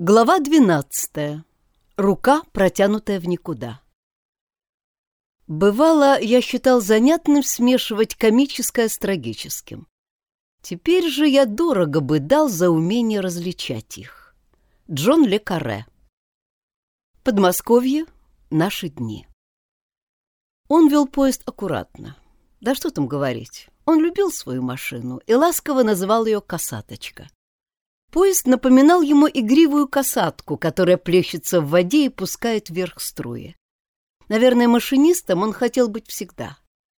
Глава двенадцатая. Рука, протянутая в никуда. Бывало, я считал занятным смешивать комическое с трагическим. Теперь же я дорого бы дал за умение различать их. Джон Ле Карре. Подмосковье. Наши дни. Он вел поезд аккуратно. Да что там говорить. Он любил свою машину и ласково называл ее «косаточка». Поезд напоминал ему игривую касатку, которая плещется в воде и пускает вверх струи. Наверное, машинистом он хотел быть всегда.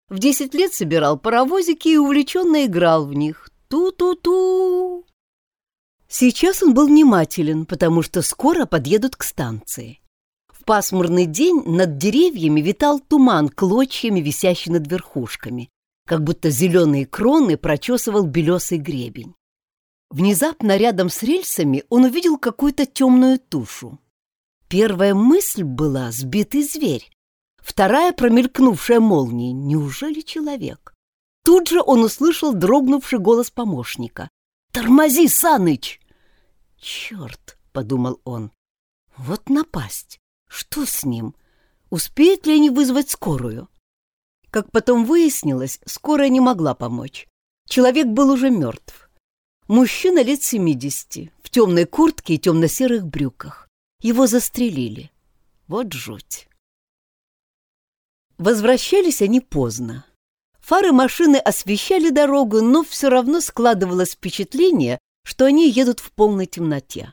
В десять лет собирал паровозики и увлеченно играл в них. Ту-ту-ту! Сейчас он был внимателен, потому что скоро подъедут к станции. В пасмурный день над деревьями витал туман клочьями, висящий над верхушками, как будто зеленые кроны прочесывал белесый гребень. Внезапно рядом с рельсами он увидел какую-то темную тушу. Первая мысль была «сбитый зверь», вторая, промелькнувшая молнией, «неужели человек?» Тут же он услышал дрогнувший голос помощника. «Тормози, Саныч!» «Черт!» — подумал он. «Вот напасть! Что с ним? Успеют ли они вызвать скорую?» Как потом выяснилось, скорая не могла помочь. Человек был уже мертв. Мужчина лет семидесяти, в темной куртке и темно-серых брюках. Его застрелили. Вот жуть. Возвращались они поздно. Фары машины освещали дорогу, но все равно складывалось впечатление, что они едут в полной темноте.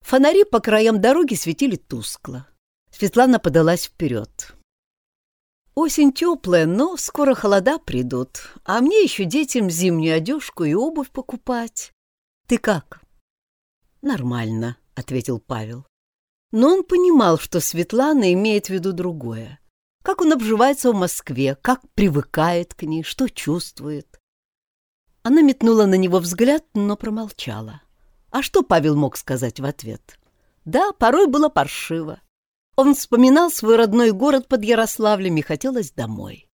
Фонари по краям дороги светили тускло. Светлана подалась вперед. Осень теплая, но скоро холода придут, а мне еще детям зимнюю одежку и обувь покупать. Ты как? Нормально, — ответил Павел. Но он понимал, что Светлана имеет в виду другое. Как он обживается в Москве, как привыкает к ней, что чувствует. Она метнула на него взгляд, но промолчала. А что Павел мог сказать в ответ? Да, порой было паршиво. Он вспоминал свой родной город под Ярославлем и хотелось домой.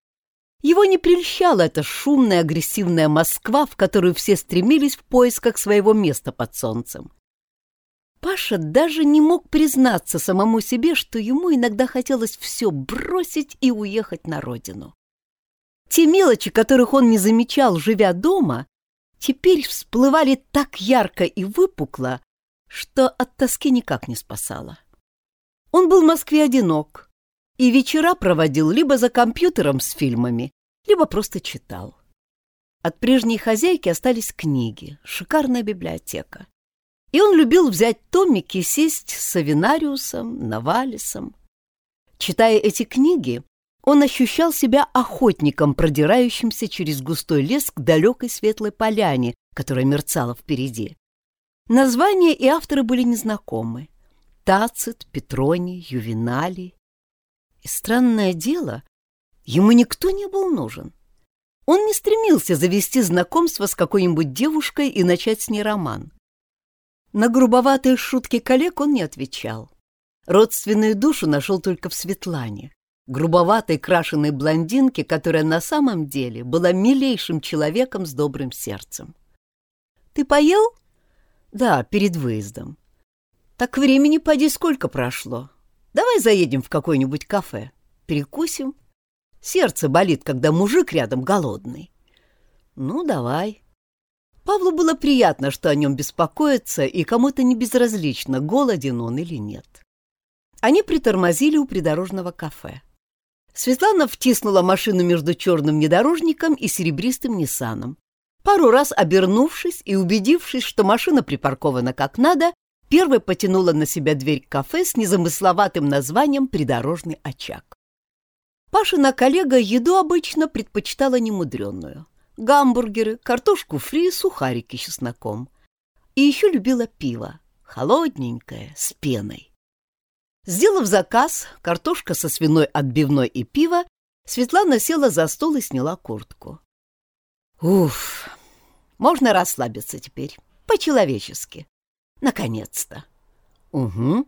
Его не прельщала эта шумная, агрессивная Москва, в которую все стремились в поисках своего места под солнцем. Паша даже не мог признаться самому себе, что ему иногда хотелось все бросить и уехать на родину. Те мелочи, которых он не замечал, живя дома, теперь всплывали так ярко и выпукло, что от тоски никак не спасало. Он был в Москве одинок и вечера проводил либо за компьютером с фильмами, либо просто читал. От прежней хозяйки остались книги, шикарная библиотека. И он любил взять томики и сесть с Савинариусом, Навалисом. Читая эти книги, он ощущал себя охотником, продирающимся через густой лес к далекой светлой поляне, которая мерцала впереди. Названия и авторы были незнакомы. Тацит, Петроний, Ювеналий. И странное дело, ему никто не был нужен. Он не стремился завести знакомство с какой-нибудь девушкой и начать с ней роман. На грубоватые шутки коллег он не отвечал. Родственную душу нашел только в Светлане, грубоватой крашеной блондинке, которая на самом деле была милейшим человеком с добрым сердцем. «Ты поел?» «Да, перед выездом. Так времени поди сколько прошло. Давай заедем в какое-нибудь кафе. Перекусим. Сердце болит, когда мужик рядом голодный. Ну, давай. Павлу было приятно, что о нем беспокоятся, и кому-то не безразлично, голоден он или нет. Они притормозили у придорожного кафе. Светлана втиснула машину между черным внедорожником и серебристым Ниссаном. Пару раз обернувшись и убедившись, что машина припаркована как надо, первой потянула на себя дверь кафе с незамысловатым названием «Придорожный очаг». Пашина коллега еду обычно предпочитала немудренную. Гамбургеры, картошку фри, сухарики с чесноком. И еще любила пиво, холодненькое, с пеной. Сделав заказ, картошка со свиной отбивной и пиво, Светлана села за стол и сняла куртку. Уф, можно расслабиться теперь, по-человечески. Наконец-то. Угу.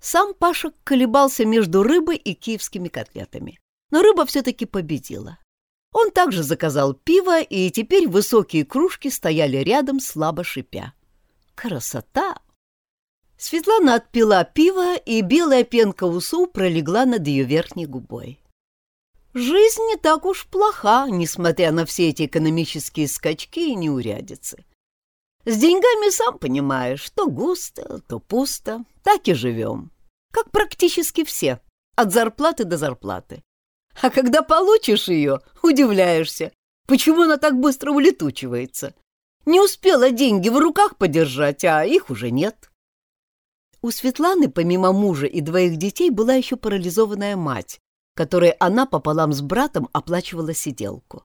Сам Паша колебался между рыбой и киевскими котлетами. Но рыба все-таки победила. Он также заказал пиво, и теперь высокие кружки стояли рядом, слабо шипя. Красота! Светлана отпила пиво, и белая пенка усу пролегла над ее верхней губой. Жизнь не так уж плоха, несмотря на все эти экономические скачки и неурядицы. С деньгами, сам понимаешь, то густо, то пусто, так и живем. Как практически все, от зарплаты до зарплаты. А когда получишь ее, удивляешься, почему она так быстро улетучивается. Не успела деньги в руках подержать, а их уже нет. У Светланы, помимо мужа и двоих детей, была еще парализованная мать, которой она пополам с братом оплачивала сиделку.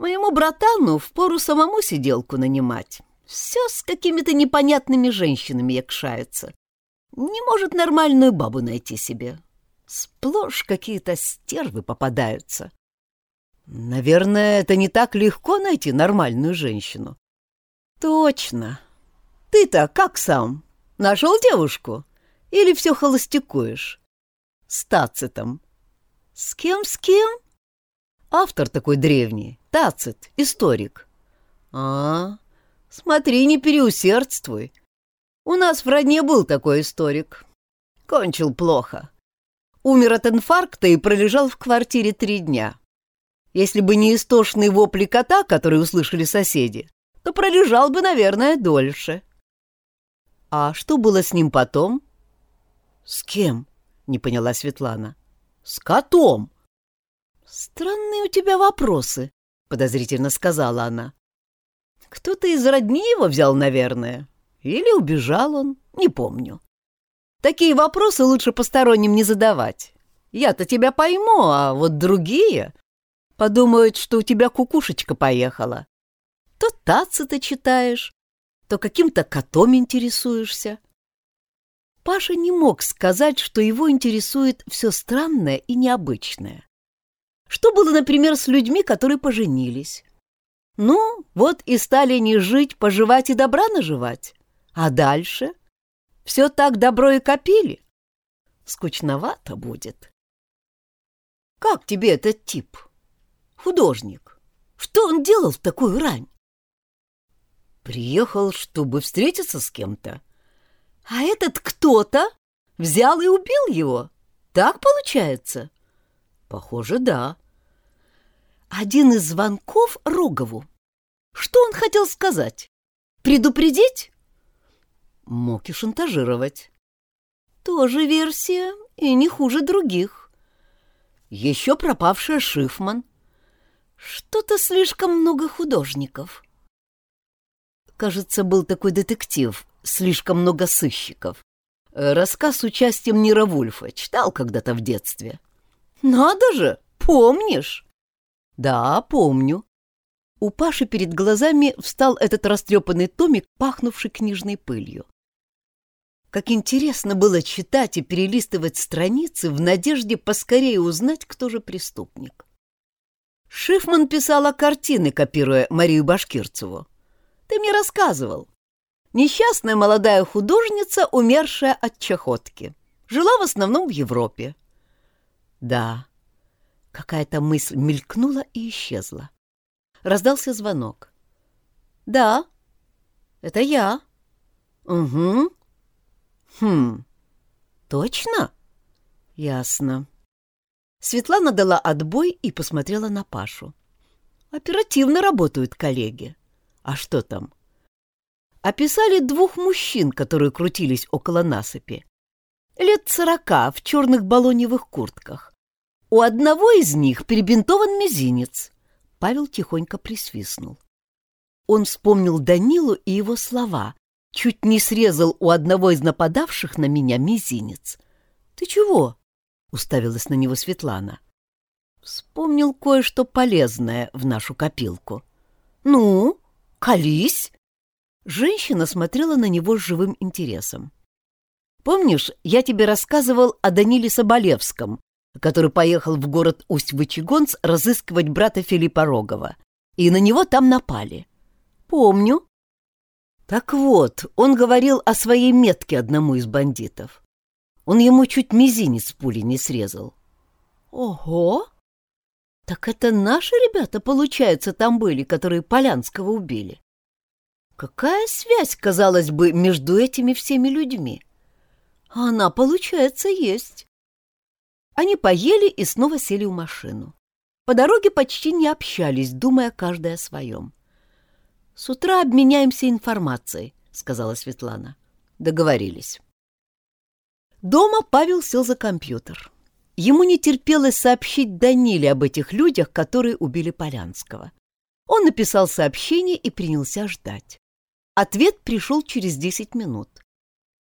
Моему братану впору самому сиделку нанимать. Все с какими-то непонятными женщинами якшается. Не может нормальную бабу найти себе. Сплошь какие-то стервы попадаются. Наверное, это не так легко найти нормальную женщину. Точно. Ты-то как сам? Нашел девушку? Или все холостякуешь? С Тацитом. С кем, с кем? Автор такой древний. Тацит, историк. А, смотри, не переусердствуй. У нас в родне был такой историк. Кончил плохо. Умер от инфаркта и пролежал в квартире три дня. Если бы не истошные вопли кота, которые услышали соседи, то пролежал бы, наверное, дольше. А что было с ним потом? С кем? Не поняла Светлана. С котом. Странные у тебя вопросы, подозрительно сказала она. Кто-то из родни его взял, наверное. Или убежал он, не помню. Такие вопросы лучше посторонним не задавать. Я-то тебя пойму, а вот другие подумают, что у тебя кукушечка поехала. То тацы ты читаешь, то каким-то котом интересуешься. Паша не мог сказать, что его интересует все странное и необычное. Что было, например, с людьми, которые поженились? Ну, вот и стали не жить, поживать и добра наживать. А дальше? Все так добро и копили? Скучновато будет. Как тебе этот тип? Художник. Что он делал в такую рань? Приехал, чтобы встретиться с кем-то. А этот кто-то взял и убил его. Так получается? Похоже, да. Один из звонков Рогову. Что он хотел сказать? Предупредить? Мог и шантажировать. Тоже версия, и не хуже других. Еще пропавшая Шифман. Что-то слишком много художников. Кажется, был такой детектив, слишком много сыщиков. Рассказ с участием Нира Вульфа читал когда-то в детстве. Надо же, помнишь? Да, помню. У Паши перед глазами встал этот растрепанный томик, пахнувший книжной пылью. Как интересно было читать и перелистывать страницы в надежде поскорее узнать, кто же преступник. Шифман писала картины, копируя Марию Башкирцеву. Ты мне рассказывал. Несчастная молодая художница, умершая от чахотки. Жила в основном в Европе. Да, какая-то мысль мелькнула и исчезла. Раздался звонок. Да, это я. Угу. Хм, точно? Ясно. Светлана дала отбой и посмотрела на Пашу. Оперативно работают коллеги. А что там? Описали двух мужчин, которые крутились около насыпи. Лет сорока в черных балоневых куртках. У одного из них перебинтован мизинец. Павел тихонько присвистнул. Он вспомнил Данилу и его слова. Чуть не срезал у одного из нападавших на меня мизинец. «Ты чего?» — уставилась на него Светлана. Вспомнил кое-что полезное в нашу копилку. «Ну?» «Колись!» Женщина смотрела на него с живым интересом. «Помнишь, я тебе рассказывал о Даниле Соболевском, который поехал в город Усть-Вычегонц разыскивать брата Филиппа Рогова, и на него там напали?» «Помню». Так вот, он говорил о своей метке одному из бандитов. Он ему чуть мизинец пули не срезал. «Ого!» Так это наши ребята, получается, там были, которые Полянского убили. Какая связь, казалось бы, между этими всеми людьми? А она, получается, есть. Они поели и снова сели в машину. По дороге почти не общались, думая каждая о своем. «С утра обменяемся информацией», — сказала Светлана. Договорились. Дома Павел сел за компьютер. Ему не терпелось сообщить Даниле об этих людях, которые убили Полянского. Он написал сообщение и принялся ждать. Ответ пришел через десять минут.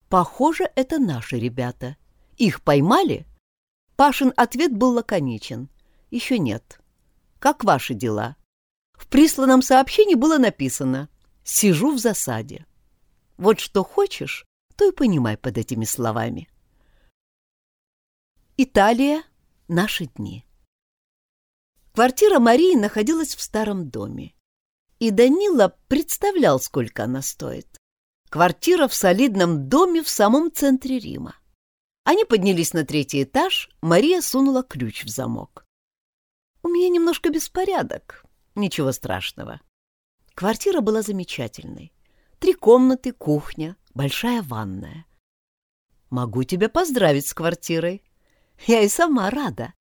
Похоже, это наши ребята. Их поймали? Пашин ответ был лаконичен. Еще нет. Как ваши дела? В присланном сообщении было написано «Сижу в засаде». Вот что хочешь, то и понимай под этими словами. Италия. Наши дни. Квартира Марии находилась в старом доме. И Данила представлял, сколько она стоит. Квартира в солидном доме в самом центре Рима. Они поднялись на третий этаж, Мария сунула ключ в замок. «У меня немножко беспорядок. Ничего страшного». Квартира была замечательной. Три комнаты, кухня, большая ванная. «Могу тебя поздравить с квартирой. Я и сама рада.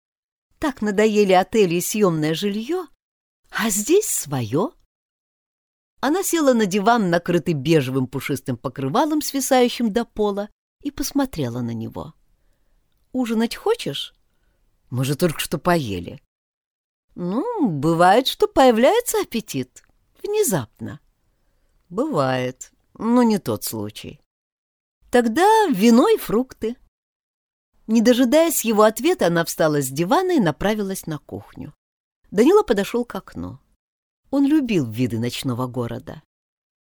Так надоели отели и съемное жилье, а здесь свое. Она села на диван, накрытый бежевым пушистым покрывалом, свисающим до пола, и посмотрела на него. «Ужинать хочешь? Мы же только что поели». «Ну, бывает, что появляется аппетит. Внезапно». «Бывает, но не тот случай». «Тогда вино и фрукты». Не дожидаясь его ответа, она встала с дивана и направилась на кухню. Данила подошел к окну. Он любил виды ночного города.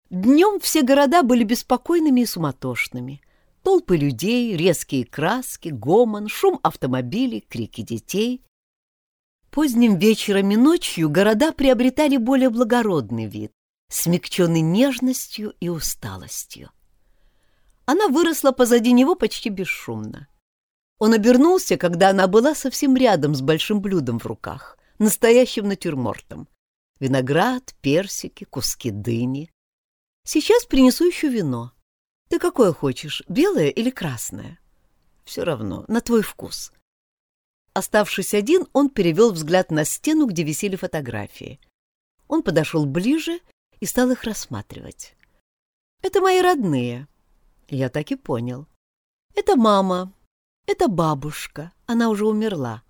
Днем все города были беспокойными и суматошными. Толпы людей, резкие краски, гомон, шум автомобилей, крики детей. Поздним вечером и ночью города приобретали более благородный вид, смягченный нежностью и усталостью. Она выросла позади него почти бесшумно. Он обернулся, когда она была совсем рядом с большим блюдом в руках, настоящим натюрмортом. Виноград, персики, куски дыни. Сейчас принесу еще вино. Ты какое хочешь, белое или красное? Все равно, на твой вкус. Оставшись один, он перевел взгляд на стену, где висели фотографии. Он подошел ближе и стал их рассматривать. Это мои родные. Я так и понял. Это мама, это бабушка, она уже умерла.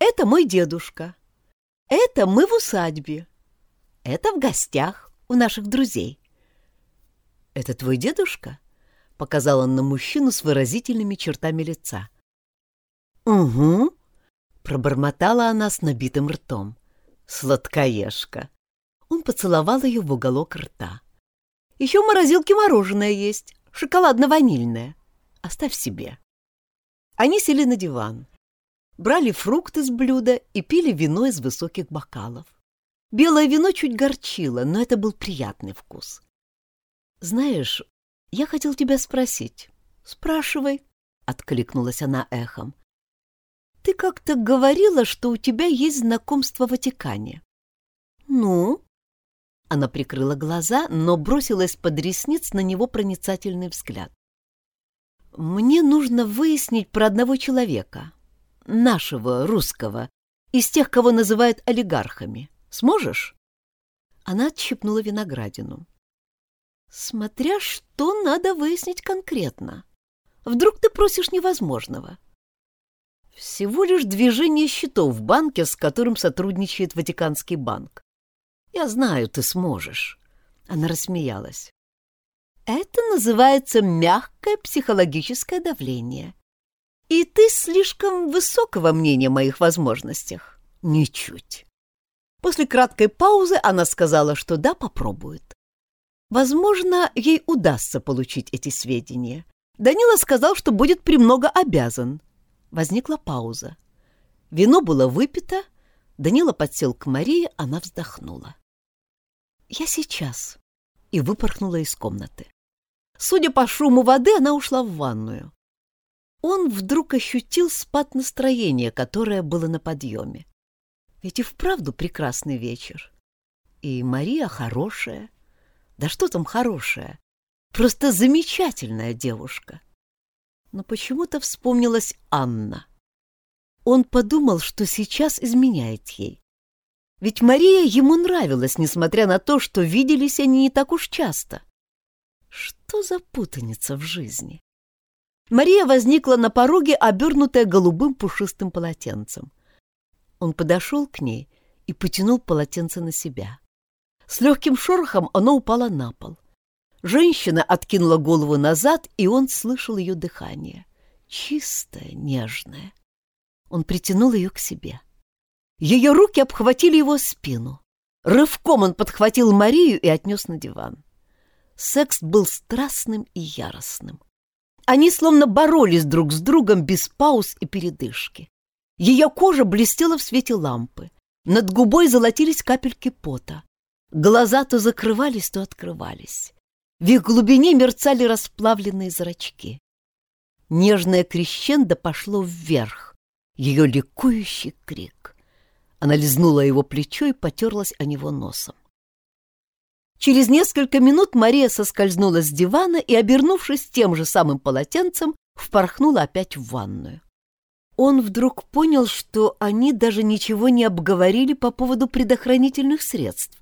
Это мой дедушка. Это мы в усадьбе. Это в гостях у наших друзей. Это твой дедушка? Показал он на мужчину с выразительными чертами лица. Угу, пробормотала она с набитым ртом. Сладкоежка. Он поцеловал ее в уголок рта. Еще в морозилке мороженое есть, шоколадно-ванильное. Оставь себе. Они сели на диван, брали фрукты с блюда и пили вино из высоких бокалов. Белое вино чуть горчило, но это был приятный вкус. «Знаешь, я хотел тебя спросить». «Спрашивай», — откликнулась она эхом. «Ты как-то говорила, что у тебя есть знакомство в Ватикане». «Ну?» Она прикрыла глаза, но бросила из-под ресниц на него проницательный взгляд. Мне нужно выяснить про одного человека, нашего, русского, из тех, кого называют олигархами. Сможешь?» Она отщипнула виноградину. «Смотря что надо выяснить конкретно. Вдруг ты просишь невозможного?» «Всего лишь движение счетов в банке, с которым сотрудничает Ватиканский банк. Я знаю, ты сможешь». Она рассмеялась. Это называется мягкое психологическое давление. И ты слишком высокого мнения о моих возможностях. Ничуть. После краткой паузы она сказала, что да, попробует. Возможно, ей удастся получить эти сведения. Данила сказал, что будет премного обязан. Возникла пауза. Вино было выпито. Данила подсел к Марии, она вздохнула. «Я сейчас», и выпорхнула из комнаты. Судя по шуму воды, она ушла в ванную. Он вдруг ощутил спад настроения, которое было на подъеме. Ведь и вправду прекрасный вечер. И Мария хорошая. Да что там хорошая? Просто замечательная девушка. Но почему-то вспомнилась Анна. Он подумал, что сейчас изменяет ей. Ведь Мария ему нравилась, несмотря на то, что виделись они не так уж часто. Что за путаница в жизни? Мария возникла на пороге, обернутая голубым пушистым полотенцем. Он подошел к ней и потянул полотенце на себя. С легким шорохом оно упало на пол. Женщина откинула голову назад, и он слышал ее дыхание. Чистое, нежное. Он притянул ее к себе. Ее руки обхватили его спину. Рывком он подхватил Марию и отнес на диван. Секс был страстным и яростным. Они словно боролись друг с другом без пауз и передышки. Ее кожа блестела в свете лампы. Над губой золотились капельки пота. Глаза то закрывались, то открывались. В их глубине мерцали расплавленные зрачки. Нежное крещендо пошло вверх, ее ликующий крик. Она лизнула его плечо и потерлась о него носом. Через несколько минут Мария соскользнула с дивана и, обернувшись тем же самым полотенцем, впорхнула опять в ванную. Он вдруг понял, что они даже ничего не обговорили по поводу предохранительных средств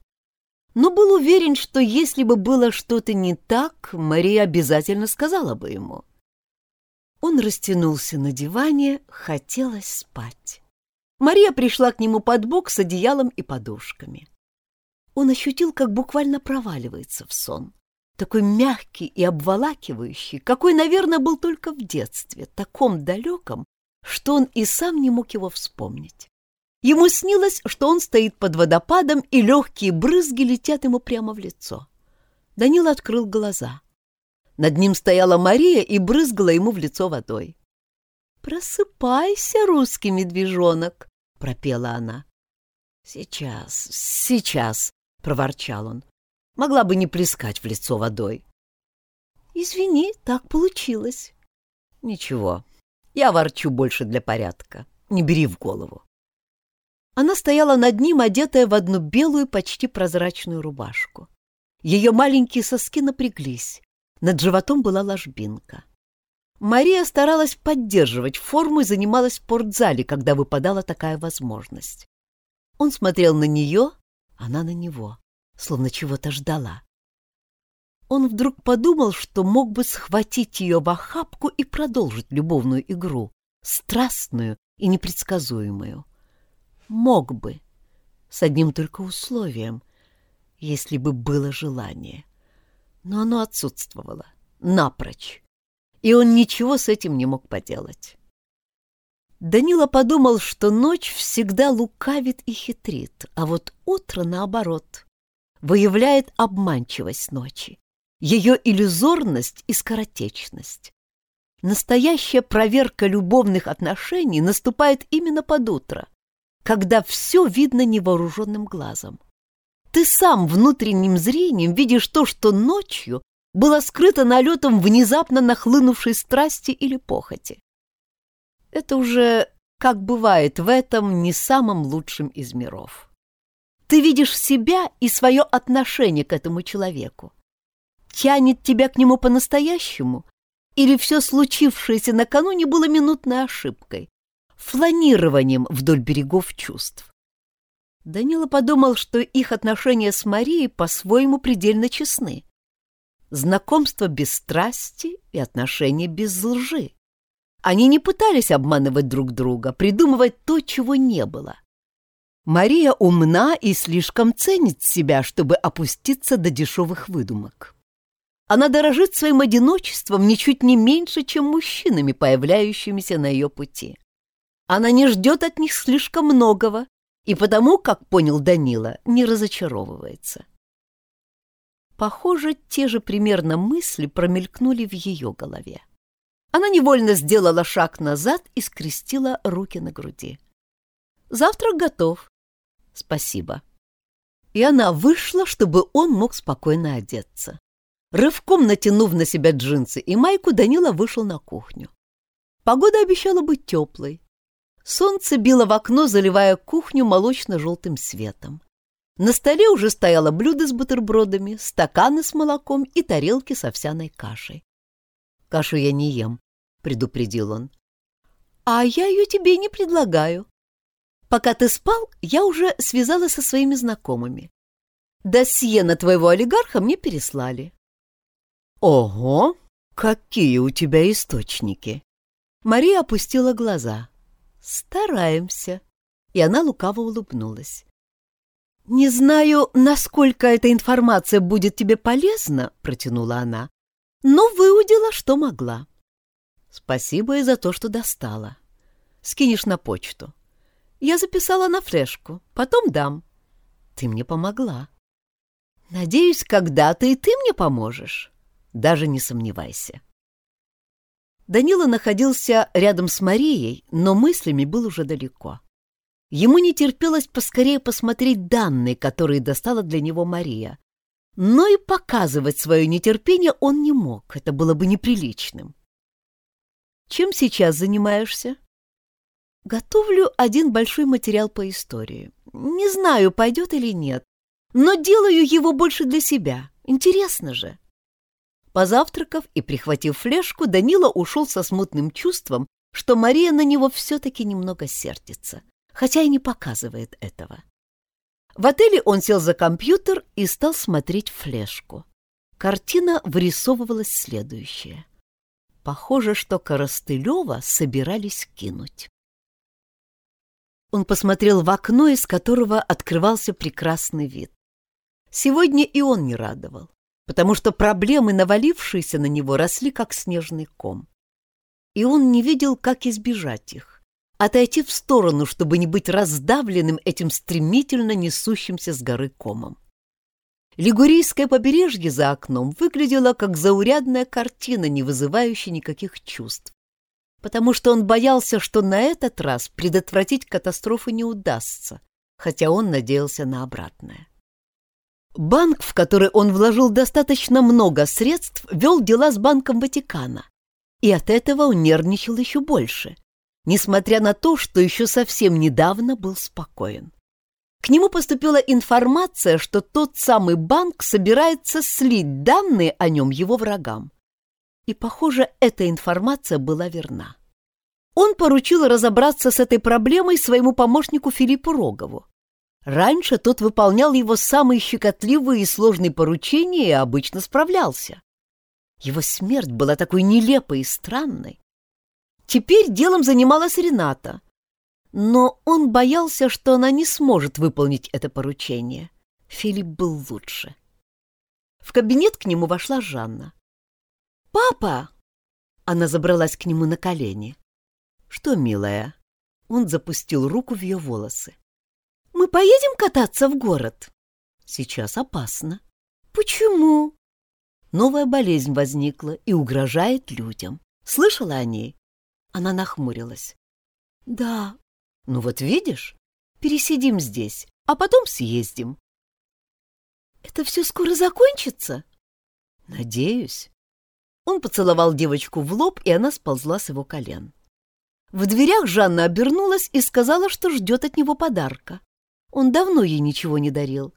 но был уверен, что если бы было что-то не так, Мария обязательно сказала бы ему. Он растянулся на диване, хотелось спать. Мария пришла к нему под бок с одеялом и подушками. Он ощутил, как буквально проваливается в сон. Такой мягкий и обволакивающий, какой, наверное, был только в детстве, таком далеком, что он и сам не мог его вспомнить. Ему снилось, что он стоит под водопадом, и легкие брызги летят ему прямо в лицо. Данил открыл глаза. Над ним стояла Мария и брызгала ему в лицо водой. «Просыпайся, русский медвежонок!» — пропела она. «Сейчас, сейчас!» — проворчал он. «Могла бы не плескать в лицо водой». «Извини, так получилось». «Ничего, я ворчу больше для порядка. Не бери в голову». Она стояла над ним, одетая в одну белую, почти прозрачную рубашку. Ее маленькие соски напряглись. Над животом была ложбинка. Мария старалась поддерживать форму и занималась в спортзале, когда выпадала такая возможность. Он смотрел на нее, она на него, словно чего-то ждала. Он вдруг подумал, что мог бы схватить ее в охапку и продолжить любовную игру, страстную и непредсказуемую. Мог бы, с одним только условием, если бы было желание. Но оно отсутствовало, напрочь, и он ничего с этим не мог поделать. Данила подумал, что ночь всегда лукавит и хитрит, а вот утро, наоборот, выявляет обманчивость ночи, ее иллюзорность и скоротечность. Настоящая проверка любовных отношений наступает именно под утро, когда все видно невооруженным глазом. Ты сам внутренним зрением видишь то, что ночью было скрыто налетом внезапно нахлынувшей страсти или похоти. Это уже, как бывает в этом, не самом лучшем из миров. Ты видишь себя и свое отношение к этому человеку. Тянет тебя к нему по-настоящему, или все случившееся накануне было минутной ошибкой, фланированием вдоль берегов чувств. Данила подумал, что их отношения с Марией по-своему предельно честны. Знакомство без страсти и отношения без лжи. Они не пытались обманывать друг друга, придумывать то, чего не было. Мария умна и слишком ценит себя, чтобы опуститься до дешевых выдумок. Она дорожит своим одиночеством ничуть не меньше, чем мужчинами, появляющимися на ее пути. Она не ждет от них слишком многого, и потому, как понял Данила, не разочаровывается. Похоже, те же примерно мысли промелькнули в ее голове. Она невольно сделала шаг назад и скрестила руки на груди. «Завтрак готов». «Спасибо». И она вышла, чтобы он мог спокойно одеться. Рывком натянув на себя джинсы и майку, Данила вышел на кухню. Погода обещала быть теплой. Солнце било в окно, заливая кухню молочно-желтым светом. На столе уже стояло блюдо с бутербродами, стаканы с молоком и тарелки с овсяной кашей. «Кашу я не ем», — предупредил он. «А я ее тебе не предлагаю. Пока ты спал, я уже связалась со своими знакомыми. Досье на твоего олигарха мне переслали». «Ого! Какие у тебя источники!» Мария опустила глаза. «Стараемся». И она лукаво улыбнулась. «Не знаю, насколько эта информация будет тебе полезна», — протянула она, «но выудила, что могла». «Спасибо и за то, что достала. Скинешь на почту». «Я записала на флешку, потом дам». «Ты мне помогла». «Надеюсь, когда-то и ты мне поможешь. Даже не сомневайся». Данила находился рядом с Марией, но мыслями был уже далеко. Ему не терпелось поскорее посмотреть данные, которые достала для него Мария. Но и показывать свое нетерпение он не мог, это было бы неприличным. «Чем сейчас занимаешься?» «Готовлю один большой материал по истории. Не знаю, пойдет или нет, но делаю его больше для себя. Интересно же». Позавтракав и прихватив флешку, Данила ушел со смутным чувством, что Мария на него все-таки немного сердится хотя и не показывает этого. В отеле он сел за компьютер и стал смотреть флешку. Картина вырисовывалась следующая. Похоже, что Коростылева собирались кинуть. Он посмотрел в окно, из которого открывался прекрасный вид. Сегодня и он не радовал, потому что проблемы, навалившиеся на него, росли как снежный ком. И он не видел, как избежать их отойти в сторону, чтобы не быть раздавленным этим стремительно несущимся с горы комом. Лигурийское побережье за окном выглядело как заурядная картина, не вызывающая никаких чувств, потому что он боялся, что на этот раз предотвратить катастрофу не удастся, хотя он надеялся на обратное. Банк, в который он вложил достаточно много средств, вел дела с Банком Ватикана, и от этого он нервничал еще больше — несмотря на то, что еще совсем недавно был спокоен. К нему поступила информация, что тот самый банк собирается слить данные о нем его врагам. И, похоже, эта информация была верна. Он поручил разобраться с этой проблемой своему помощнику Филиппу Рогову. Раньше тот выполнял его самые щекотливые и сложные поручения и обычно справлялся. Его смерть была такой нелепой и странной, Теперь делом занималась Рената. Но он боялся, что она не сможет выполнить это поручение. Филипп был лучше. В кабинет к нему вошла Жанна. «Папа!» Она забралась к нему на колени. «Что, милая?» Он запустил руку в ее волосы. «Мы поедем кататься в город?» «Сейчас опасно». «Почему?» Новая болезнь возникла и угрожает людям. Слышала о ней? Она нахмурилась. «Да». «Ну вот видишь, пересидим здесь, а потом съездим». «Это все скоро закончится?» «Надеюсь». Он поцеловал девочку в лоб, и она сползла с его колен. В дверях Жанна обернулась и сказала, что ждет от него подарка. Он давно ей ничего не дарил.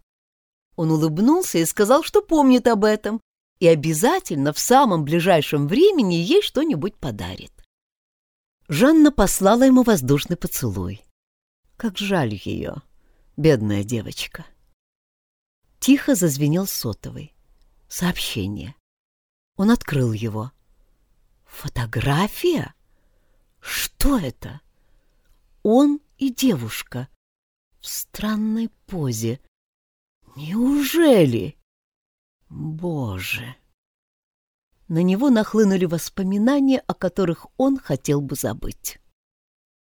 Он улыбнулся и сказал, что помнит об этом и обязательно в самом ближайшем времени ей что-нибудь подарит. Жанна послала ему воздушный поцелуй. Как жаль ее, бедная девочка. Тихо зазвенел сотовый. Сообщение. Он открыл его. Фотография? Что это? Он и девушка в странной позе. Неужели? Боже! на него нахлынули воспоминания, о которых он хотел бы забыть.